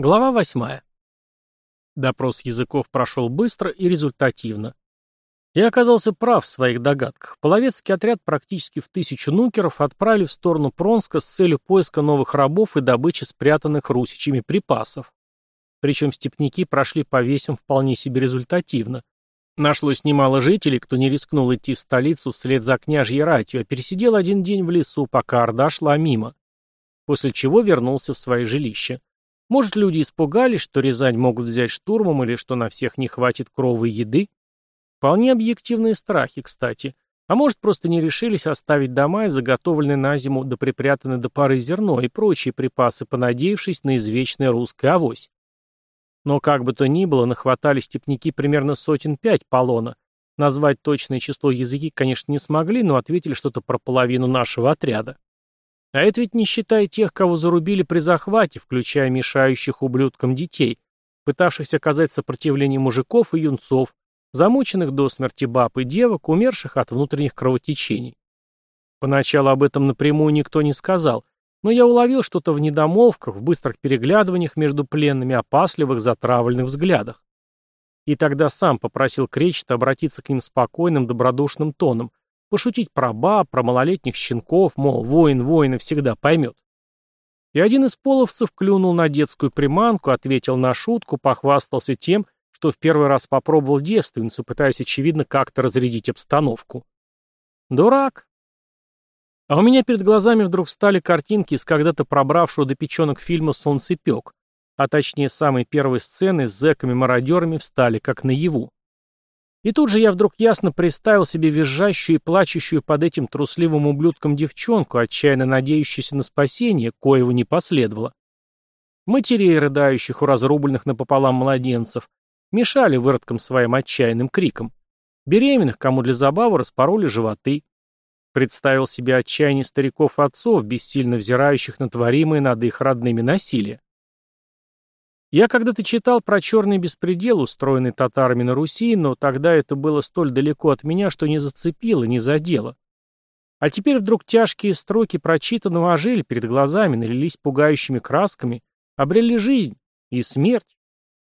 Глава восьмая. Допрос языков прошел быстро и результативно. Я оказался прав в своих догадках. Половецкий отряд практически в тысячу нукеров отправили в сторону Пронска с целью поиска новых рабов и добычи спрятанных русичами припасов. Причем степняки прошли по весям вполне себе результативно. Нашлось немало жителей, кто не рискнул идти в столицу вслед за княжьей ратью, а пересидел один день в лесу, пока Орда шла мимо. После чего вернулся в свое жилище. Может, люди испугались, что Рязань могут взять штурмом или что на всех не хватит кровы и еды? Вполне объективные страхи, кстати. А может, просто не решились оставить дома и заготовленные на зиму да припрятанные до поры зерно и прочие припасы, понадеявшись на извечное русское авось. Но как бы то ни было, нахватали степняки примерно сотен пять полона. Назвать точное число языки, конечно, не смогли, но ответили что-то про половину нашего отряда. А это ведь не считая тех, кого зарубили при захвате, включая мешающих ублюдкам детей, пытавшихся оказать сопротивление мужиков и юнцов, замученных до смерти баб и девок, умерших от внутренних кровотечений. Поначалу об этом напрямую никто не сказал, но я уловил что-то в недомолвках, в быстрых переглядываниях между пленными, опасливых, затравленных взглядах. И тогда сам попросил Кречета обратиться к ним спокойным, добродушным тоном, Пошутить про баб, про малолетних щенков, мол, воин воина всегда поймет. И один из половцев клюнул на детскую приманку, ответил на шутку, похвастался тем, что в первый раз попробовал девственницу, пытаясь, очевидно, как-то разрядить обстановку. Дурак. А у меня перед глазами вдруг встали картинки из когда-то пробравшего до печенок фильма «Солнцепек», а точнее самой первой сцены с зэками-мародерами встали как наяву. И тут же я вдруг ясно представил себе визжащую и плачущую под этим трусливым ублюдком девчонку, отчаянно надеющуюся на спасение, коего не последовало. Матерей, рыдающих у разрубленных напополам младенцев, мешали выродкам своим отчаянным криком. Беременных, кому для забавы, распороли животы. Представил себе отчаяние стариков-отцов, бессильно взирающих на творимое над их родными насилие. Я когда-то читал про черный беспредел, устроенный татарами на Руси, но тогда это было столь далеко от меня, что не зацепило, не задело. А теперь вдруг тяжкие строки прочитанного ожили перед глазами, налились пугающими красками, обрели жизнь и смерть.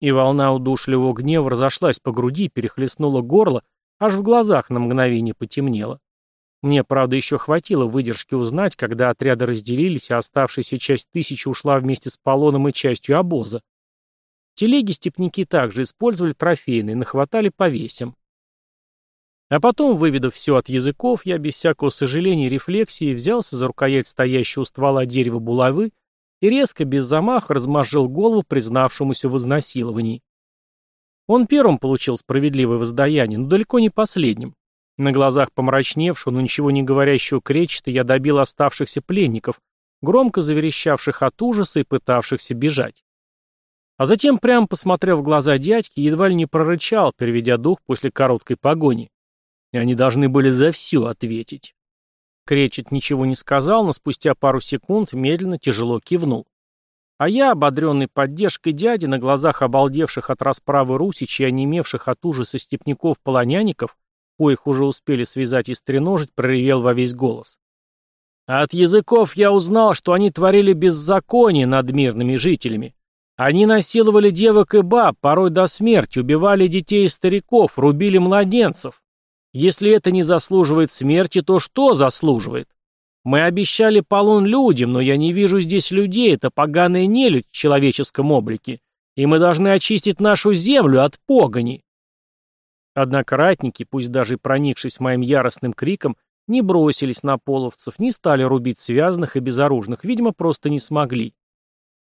И волна удушливого гнева разошлась по груди, перехлестнула горло, аж в глазах на мгновение потемнело. Мне, правда, еще хватило выдержки узнать, когда отряды разделились, а оставшаяся часть тысячи ушла вместе с полоном и частью обоза. Телеги степняки также использовали трофейные, нахватали по весям. А потом, выведав все от языков, я без всякого сожаления и рефлексии взялся за рукоять стоящего у ствола дерева булавы и резко, без замаха, размозжил голову признавшемуся в изнасиловании. Он первым получил справедливое воздаяние, но далеко не последним. На глазах помрачневшего, но ничего не говорящего кречета я добил оставшихся пленников, громко заверещавших от ужаса и пытавшихся бежать. А затем, прямо посмотрев в глаза дядьки, едва ли не прорычал, переведя дух после короткой погони. И они должны были за все ответить. Кречет ничего не сказал, но спустя пару секунд медленно, тяжело кивнул. А я, ободренный поддержкой дяди, на глазах обалдевших от расправы русичей и онемевших от ужаса степняков-полоняников, коих уже успели связать и стреножить, проревел во весь голос. От языков я узнал, что они творили беззаконие над мирными жителями. Они насиловали девок и баб, порой до смерти, убивали детей и стариков, рубили младенцев. Если это не заслуживает смерти, то что заслуживает? Мы обещали полон людям, но я не вижу здесь людей, это поганая нелюдь в человеческом облике, и мы должны очистить нашу землю от погони. Однако ратники, пусть даже и проникшись моим яростным криком, не бросились на половцев, не стали рубить связанных и безоружных, видимо, просто не смогли.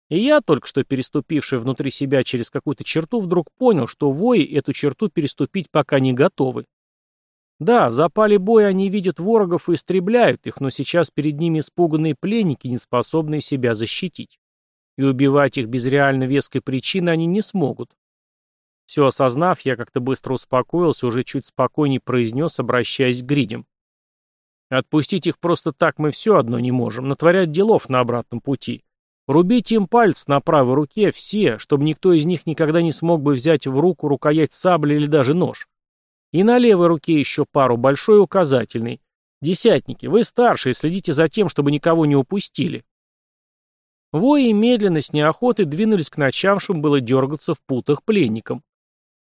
И я, только что переступивший внутри себя через какую-то черту, вдруг понял, что вои эту черту переступить пока не готовы. Да, в запале боя они видят ворогов и истребляют их, но сейчас перед ними испуганные пленники, не способные себя защитить. И убивать их без реально веской причины они не смогут. Все осознав, я как-то быстро успокоился, уже чуть спокойнее произнес, обращаясь к гридям. Отпустить их просто так мы все одно не можем, натворять делов на обратном пути. Рубите им пальцы на правой руке все, чтобы никто из них никогда не смог бы взять в руку рукоять сабли или даже нож. И на левой руке еще пару, большой и указательный. Десятники, вы старшие, следите за тем, чтобы никого не упустили. Вои медленно, с неохотой, двинулись к начавшим было дергаться в путах пленникам.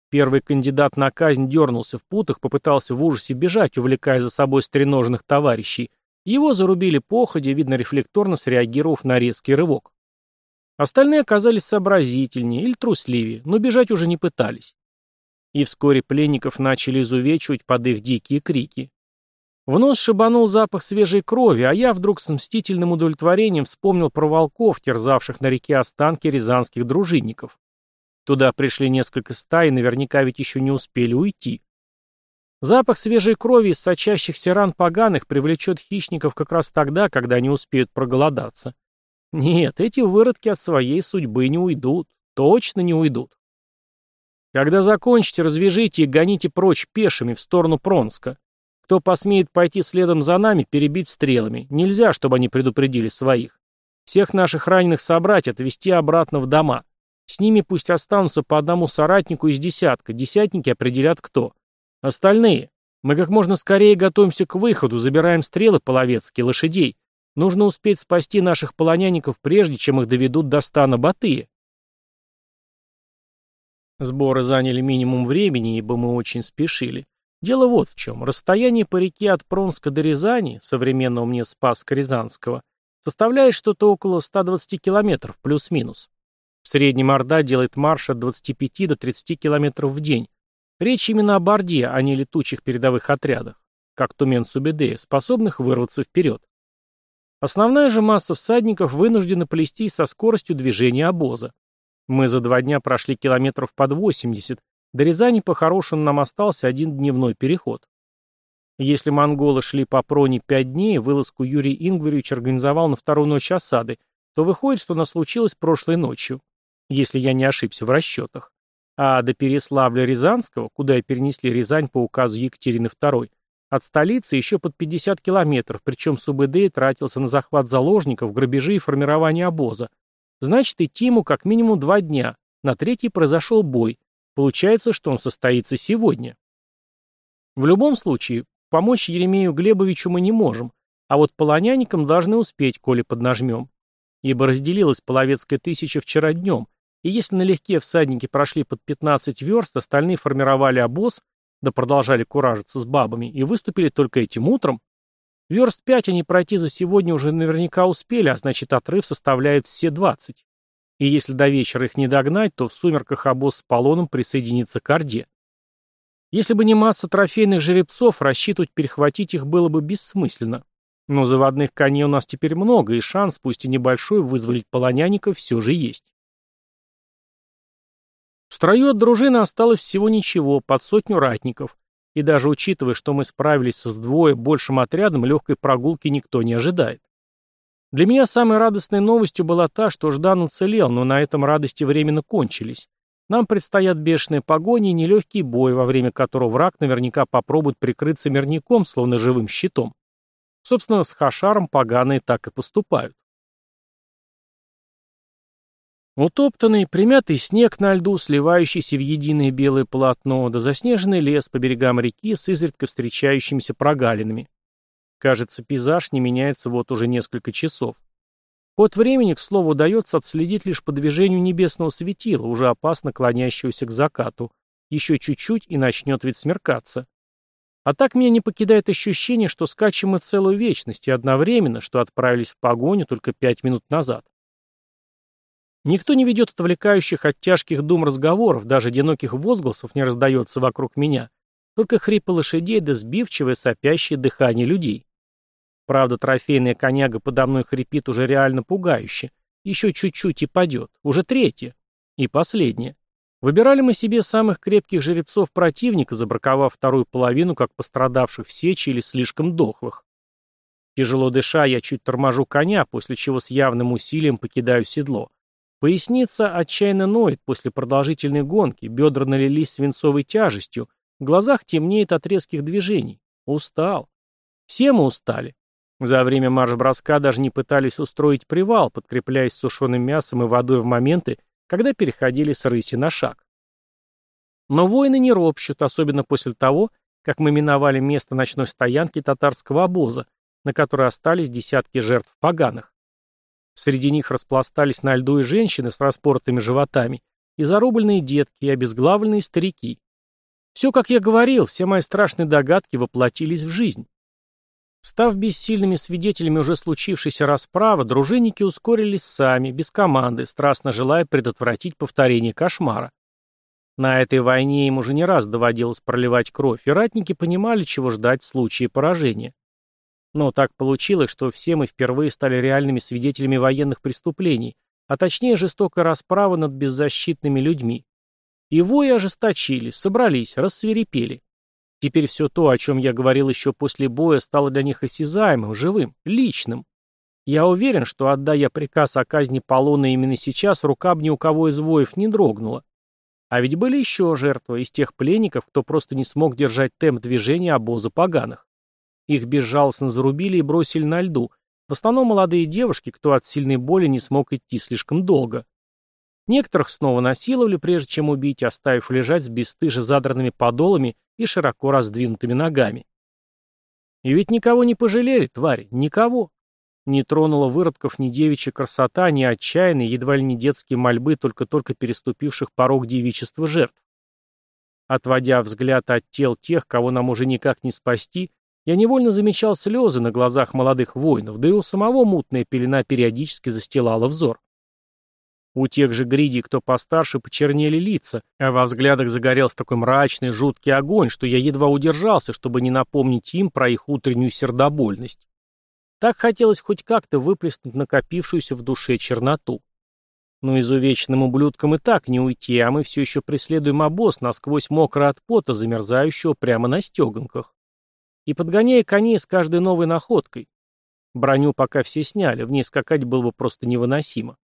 Первый кандидат на казнь дернулся в путах, попытался в ужасе бежать, увлекая за собой стреножных товарищей. Его зарубили походе, видно, рефлекторно среагировав на резкий рывок. Остальные оказались сообразительнее или трусливее, но бежать уже не пытались. И вскоре пленников начали изувечивать под их дикие крики. В нос шибанул запах свежей крови, а я вдруг с мстительным удовлетворением вспомнил про волков, терзавших на реке останки рязанских дружинников. Туда пришли несколько стай, и наверняка ведь еще не успели уйти. Запах свежей крови из сочащихся ран поганых привлечет хищников как раз тогда, когда они успеют проголодаться. Нет, эти выродки от своей судьбы не уйдут. Точно не уйдут. Когда закончите, развяжите и гоните прочь пешими в сторону Пронска. Кто посмеет пойти следом за нами, перебить стрелами. Нельзя, чтобы они предупредили своих. Всех наших раненых собрать, отвезти обратно в дома. С ними пусть останутся по одному соратнику из десятка. Десятники определят кто. Остальные. Мы как можно скорее готовимся к выходу, забираем стрелы половецкие, лошадей. Нужно успеть спасти наших полонянников прежде, чем их доведут до стана Батыя. Сборы заняли минимум времени, ибо мы очень спешили. Дело вот в чем. Расстояние по реке от Пронска до Рязани, современного мне Спасска Рязанского, составляет что-то около 120 километров, плюс-минус. В среднем Орда делает марш от 25 до 30 километров в день. Речь именно об Орде, а не летучих передовых отрядах, как Тумен Субедея, способных вырваться вперед. Основная же масса всадников вынуждена плести со скоростью движения обоза. Мы за два дня прошли километров под 80, до Рязани по-хорошему нам остался один дневной переход. Если монголы шли по проне пять дней, вылазку Юрий Ингваревич организовал на вторую ночь осады, то выходит, что она случилась прошлой ночью, если я не ошибся в расчетах. А до Переславля-Рязанского, куда и перенесли Рязань по указу Екатерины II, от столицы еще под 50 километров, причем СУБД тратился на захват заложников, грабежи и формирование обоза. Значит, идти ему как минимум два дня. На третий произошел бой, Получается, что он состоится сегодня. В любом случае, помочь Еремею Глебовичу мы не можем, а вот полонянникам должны успеть, коли поднажмем. Ибо разделилась половецкая тысяча вчера днем, и если налегке всадники прошли под 15 верст, остальные формировали обоз, да продолжали куражиться с бабами, и выступили только этим утром, верст 5 они пройти за сегодня уже наверняка успели, а значит отрыв составляет все 20 и если до вечера их не догнать, то в сумерках обоз с полоном присоединится к Орде. Если бы не масса трофейных жеребцов, рассчитывать перехватить их было бы бессмысленно. Но заводных коней у нас теперь много, и шанс, пусть и небольшой, вызволить полонянников все же есть. В строю от дружины осталось всего ничего, под сотню ратников, и даже учитывая, что мы справились с вдвое большим отрядом, легкой прогулки никто не ожидает. Для меня самой радостной новостью была та, что Ждан уцелел, но на этом радости временно кончились. Нам предстоят бешеные погони и нелегкий бой, во время которого враг наверняка попробует прикрыться мирником, словно живым щитом. Собственно, с Хашаром поганые так и поступают. Утоптанный, примятый снег на льду, сливающийся в единое белое полотно, да заснеженный лес по берегам реки с изредка встречающимися прогалинами. Кажется, пейзаж не меняется вот уже несколько часов. Ход времени, к слову, удается отследить лишь по движению небесного светила, уже опасно клонящегося к закату. Еще чуть-чуть и начнет ведь смеркаться. А так меня не покидает ощущение, что скачем мы целую вечность, и одновременно, что отправились в погоню только пять минут назад. Никто не ведет отвлекающих от тяжких дум разговоров, даже одиноких возгласов не раздается вокруг меня, только хрипы лошадей да сбивчивое сопящее дыхание людей. Правда, трофейная коняга подо мной хрипит уже реально пугающе. Еще чуть-чуть и падет. Уже третье. И последнее. Выбирали мы себе самых крепких жеребцов противника, забраковав вторую половину как пострадавших в сече или слишком дохлых. Тяжело дыша, я чуть торможу коня, после чего с явным усилием покидаю седло. Поясница отчаянно ноет после продолжительной гонки, бедра налились свинцовой тяжестью, в глазах темнеет от резких движений. Устал. Все мы устали. За время марш-броска даже не пытались устроить привал, подкрепляясь сушеным мясом и водой в моменты, когда переходили с рыси на шаг. Но воины не ропщут, особенно после того, как мы миновали место ночной стоянки татарского обоза, на которой остались десятки жертв поганых. Среди них распластались на льду и женщины с распоротыми животами, и зарубленные детки, и обезглавленные старики. Все, как я говорил, все мои страшные догадки воплотились в жизнь. Став бессильными свидетелями уже случившейся расправы, дружинники ускорились сами, без команды, страстно желая предотвратить повторение кошмара. На этой войне им уже не раз доводилось проливать кровь, и ратники понимали, чего ждать в случае поражения. Но так получилось, что все мы впервые стали реальными свидетелями военных преступлений, а точнее жестокой расправы над беззащитными людьми. И вои ожесточились, собрались, рассверепели. Теперь все то, о чем я говорил еще после боя, стало для них осязаемым, живым, личным. Я уверен, что, отдая приказ о казни Полона именно сейчас, рука бы ни у кого из воев не дрогнула. А ведь были еще жертвы из тех пленников, кто просто не смог держать темп движения обоза поганых. Их безжалостно зарубили и бросили на льду. В основном молодые девушки, кто от сильной боли не смог идти слишком долго. Некоторых снова насиловали, прежде чем убить, оставив лежать с бесстыже задранными подолами и широко раздвинутыми ногами. И ведь никого не пожалели, твари, никого. Не тронула выродков ни девичья красота, ни отчаянные, едва ли не детские мольбы только-только переступивших порог девичества жертв. Отводя взгляд от тел тех, кого нам уже никак не спасти, я невольно замечал слезы на глазах молодых воинов, да и у самого мутная пелена периодически застилала взор. У тех же гриди, кто постарше, почернели лица, а во взглядах загорелся такой мрачный, жуткий огонь, что я едва удержался, чтобы не напомнить им про их утреннюю сердобольность. Так хотелось хоть как-то выплеснуть накопившуюся в душе черноту. Но изувеченным ублюдкам и так не уйти, а мы все еще преследуем обоз, насквозь мокро от пота, замерзающего прямо на стеганках и подгоняя коней с каждой новой находкой. Броню пока все сняли, в ней скакать было бы просто невыносимо.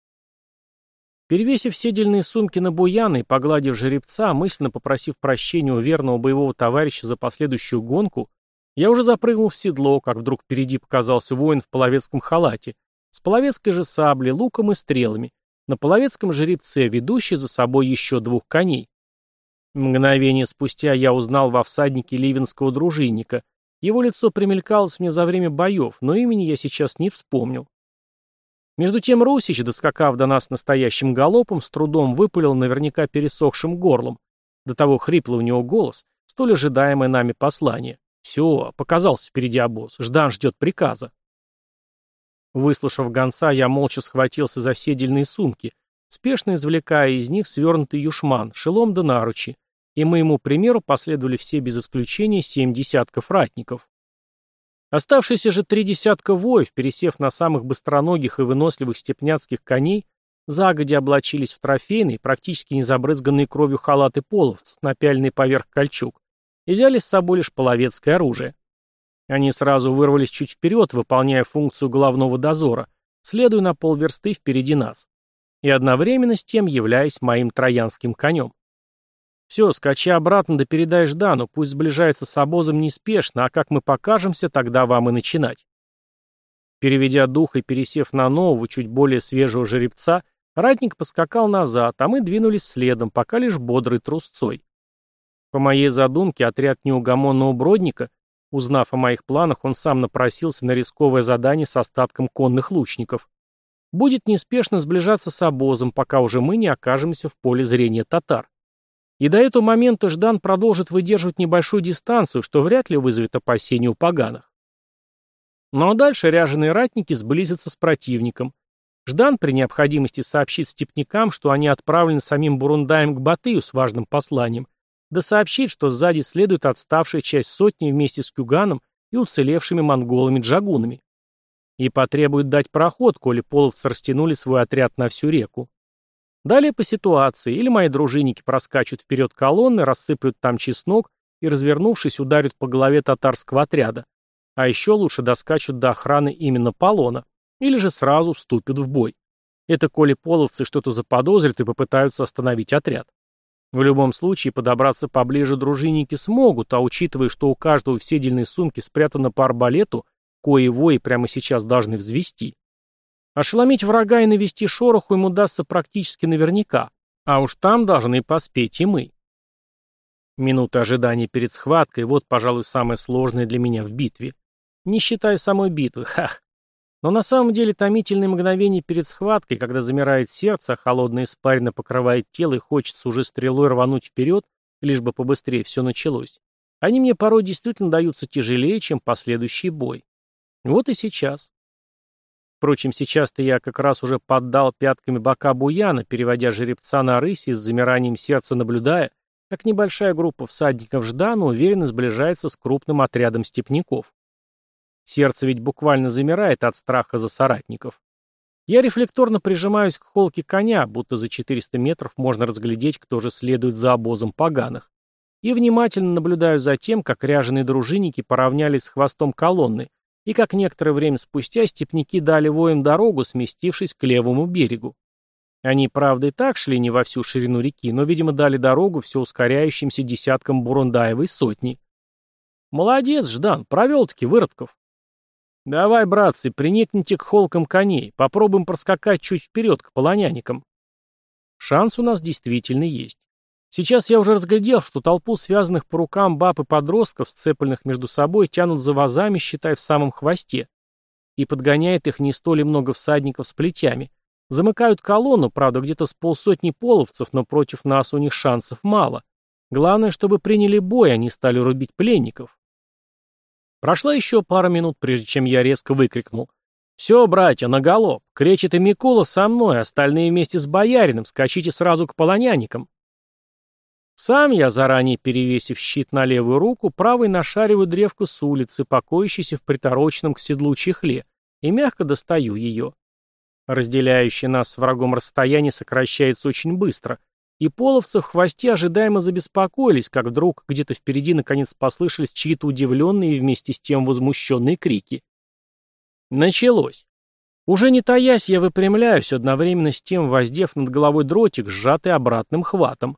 Перевесив все дельные сумки на буяны и погладив жеребца, мысленно попросив прощения у верного боевого товарища за последующую гонку, я уже запрыгнул в седло, как вдруг впереди показался воин в половецком халате, с половецкой же саблей, луком и стрелами, на половецком жеребце, ведущий за собой еще двух коней. Мгновение спустя я узнал во всаднике ливенского дружинника, его лицо примелькалось мне за время боев, но имени я сейчас не вспомнил. Между тем Русич, доскакав до нас настоящим галопом, с трудом выпалил наверняка пересохшим горлом. До того хрипло у него голос, столь ожидаемое нами послание. Все, показался впереди обоз, Ждан ждет приказа. Выслушав гонца, я молча схватился за седельные сумки, спешно извлекая из них свернутый юшман, шелом да наручи, и моему примеру последовали все без исключения семь десятков ратников. Оставшиеся же три десятка воев, пересев на самых быстроногих и выносливых степняцких коней, загодя облачились в трофейные, практически не забрызганные кровью халаты половцев, напяленные поверх кольчуг, и взяли с собой лишь половецкое оружие. Они сразу вырвались чуть вперед, выполняя функцию головного дозора, следуя на полверсты впереди нас, и одновременно с тем являясь моим троянским конем. Все, скачи обратно да передай Ждану, пусть сближается с обозом неспешно, а как мы покажемся, тогда вам и начинать. Переведя дух и пересев на нового, чуть более свежего жеребца, ратник поскакал назад, а мы двинулись следом, пока лишь бодрой трусцой. По моей задумке, отряд неугомонного бродника, узнав о моих планах, он сам напросился на рисковое задание с остатком конных лучников. Будет неспешно сближаться с обозом, пока уже мы не окажемся в поле зрения татар. И до этого момента Ждан продолжит выдерживать небольшую дистанцию, что вряд ли вызовет опасения у поганых. Ну а дальше ряженые ратники сблизятся с противником. Ждан при необходимости сообщит степнякам, что они отправлены самим Бурундаем к Батыю с важным посланием, да сообщит, что сзади следует отставшая часть сотни вместе с Кюганом и уцелевшими монголами-джагунами. И потребует дать проход, коли половцы растянули свой отряд на всю реку. Далее по ситуации, или мои дружинники проскачут вперед колонны, рассыплют там чеснок и, развернувшись, ударят по голове татарского отряда. А еще лучше доскачут до охраны именно полона, или же сразу вступят в бой. Это коли половцы что-то заподозрят и попытаются остановить отряд. В любом случае, подобраться поближе дружинники смогут, а учитывая, что у каждого в седельной сумке спрятано по арбалету, кое вои прямо сейчас должны взвести, Ошеломить врага и навести шороху ему удастся практически наверняка, а уж там должны поспеть и мы. Минута ожидания перед схваткой – вот, пожалуй, самое сложное для меня в битве. Не считая самой битвы, хах. Но на самом деле томительные мгновения перед схваткой, когда замирает сердце, а холодная испарина покрывает тело и хочется уже стрелой рвануть вперед, лишь бы побыстрее все началось, они мне порой действительно даются тяжелее, чем последующий бой. Вот и сейчас. Впрочем, сейчас-то я как раз уже поддал пятками бока Буяна, переводя жеребца на рысь и с замиранием сердца наблюдая, как небольшая группа всадников Ждана уверенно сближается с крупным отрядом степняков. Сердце ведь буквально замирает от страха за соратников. Я рефлекторно прижимаюсь к холке коня, будто за 400 метров можно разглядеть, кто же следует за обозом поганых. И внимательно наблюдаю за тем, как ряженые дружинники поравнялись с хвостом колонны, и как некоторое время спустя степняки дали воем дорогу, сместившись к левому берегу. Они, правда, и так шли не во всю ширину реки, но, видимо, дали дорогу все ускоряющимся десяткам Бурундаевой сотни. Молодец, Ждан, провел-таки выродков. Давай, братцы, приникните к холкам коней, попробуем проскакать чуть вперед к полонянникам. Шанс у нас действительно есть. Сейчас я уже разглядел, что толпу связанных по рукам баб и подростков, сцепленных между собой, тянут за вазами, считай, в самом хвосте. И подгоняет их не столь много всадников с плетями. Замыкают колонну, правда, где-то с полсотни половцев, но против нас у них шансов мало. Главное, чтобы приняли бой, а не стали рубить пленников. Прошла еще пара минут, прежде чем я резко выкрикнул. «Все, братья, наголо! Кречет и Микола со мной, остальные вместе с боярином, скачите сразу к полонянникам!» Сам я, заранее перевесив щит на левую руку, правой нашариваю древко с улицы, покоящейся в притороченном к седлу чехле, и мягко достаю ее. Разделяющее нас с врагом расстояние сокращается очень быстро, и половцы в хвосте ожидаемо забеспокоились, как вдруг где-то впереди наконец послышались чьи-то удивленные и вместе с тем возмущенные крики. Началось. Уже не таясь, я выпрямляюсь, одновременно с тем воздев над головой дротик, сжатый обратным хватом.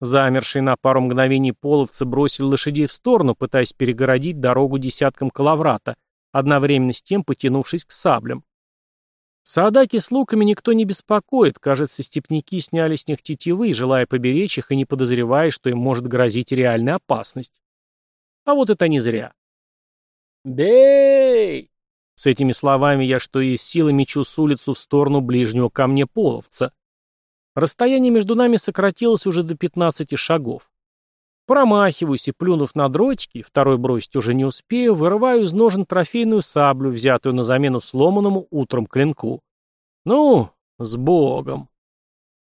Замершие на пару мгновений половцы бросили лошадей в сторону, пытаясь перегородить дорогу десяткам калаврата, одновременно с тем потянувшись к саблям. Саадаки с луками никто не беспокоит, кажется, степняки сняли с них тетивы, желая поберечь их и не подозревая, что им может грозить реальная опасность. А вот это не зря. «Бей!» С этими словами я что есть силы мечу с улицу в сторону ближнего ко мне половца. Расстояние между нами сократилось уже до 15 шагов. Промахиваюсь и, плюнув на дротики, второй бросить уже не успею, вырываю из ножен трофейную саблю, взятую на замену сломанному утром клинку. Ну, с Богом!